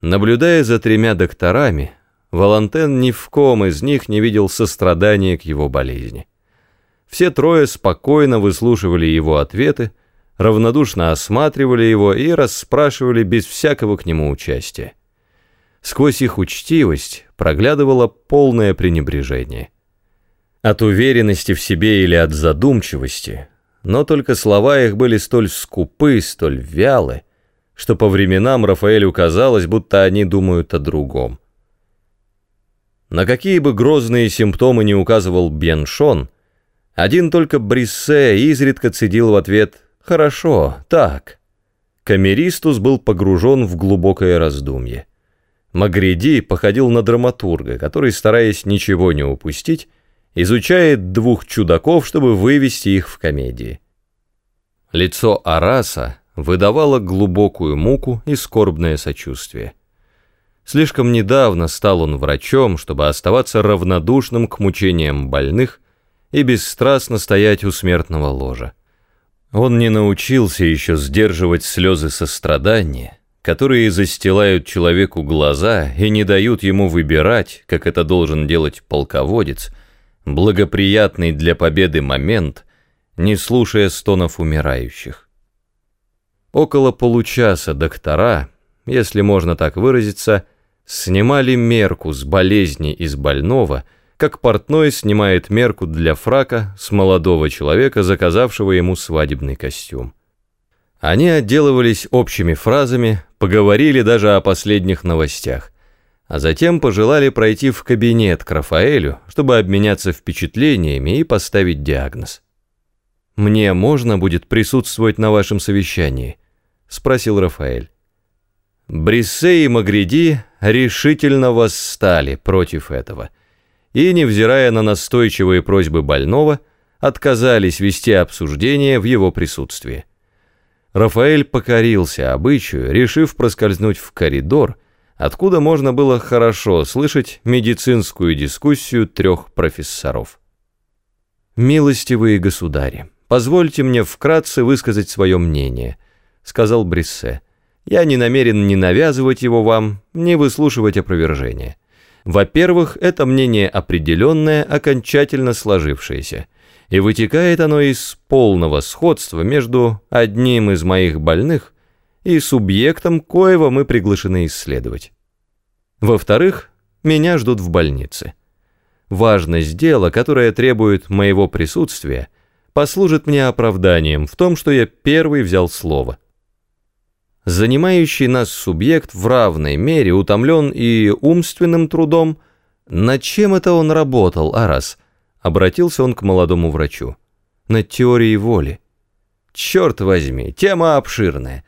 Наблюдая за тремя докторами, Валантен ни в ком из них не видел сострадания к его болезни. Все трое спокойно выслушивали его ответы, равнодушно осматривали его и расспрашивали без всякого к нему участия. Сквозь их учтивость проглядывало полное пренебрежение. От уверенности в себе или от задумчивости, но только слова их были столь скупы, столь вялы, что по временам Рафаэлю казалось, будто они думают о другом. На какие бы грозные симптомы не указывал Беншон, один только Бриссе изредка цедил в ответ «Хорошо, так». Камеристус был погружен в глубокое раздумье. Магриди походил на драматурга, который, стараясь ничего не упустить, изучает двух чудаков, чтобы вывести их в комедии. Лицо Араса выдавало глубокую муку и скорбное сочувствие. Слишком недавно стал он врачом, чтобы оставаться равнодушным к мучениям больных и бесстрастно стоять у смертного ложа. Он не научился еще сдерживать слезы сострадания, которые застилают человеку глаза и не дают ему выбирать, как это должен делать полководец, благоприятный для победы момент, не слушая стонов умирающих. Около получаса доктора, если можно так выразиться, снимали мерку с болезни из больного, как портной снимает мерку для фрака с молодого человека, заказавшего ему свадебный костюм. Они отделывались общими фразами, поговорили даже о последних новостях, а затем пожелали пройти в кабинет к Рафаэлю, чтобы обменяться впечатлениями и поставить диагноз. «Мне можно будет присутствовать на вашем совещании?» — спросил Рафаэль. Бриссе и Магриди решительно восстали против этого и, невзирая на настойчивые просьбы больного, отказались вести обсуждение в его присутствии. Рафаэль покорился обычаю, решив проскользнуть в коридор, откуда можно было хорошо слышать медицинскую дискуссию трех профессоров. «Милостивые государи, позвольте мне вкратце высказать свое мнение», сказал Бриссе. «Я не намерен ни навязывать его вам, ни выслушивать опровержения. Во-первых, это мнение определенное, окончательно сложившееся, и вытекает оно из полного сходства между одним из моих больных и субъектом, коего мы приглашены исследовать. Во-вторых, меня ждут в больнице. Важность дела, которое требует моего присутствия, послужит мне оправданием в том, что я первый взял слово» занимающий нас субъект в равной мере утомлен и умственным трудом. Над чем это он работал, Арас? Обратился он к молодому врачу. Над теорией воли. Черт возьми, тема обширная.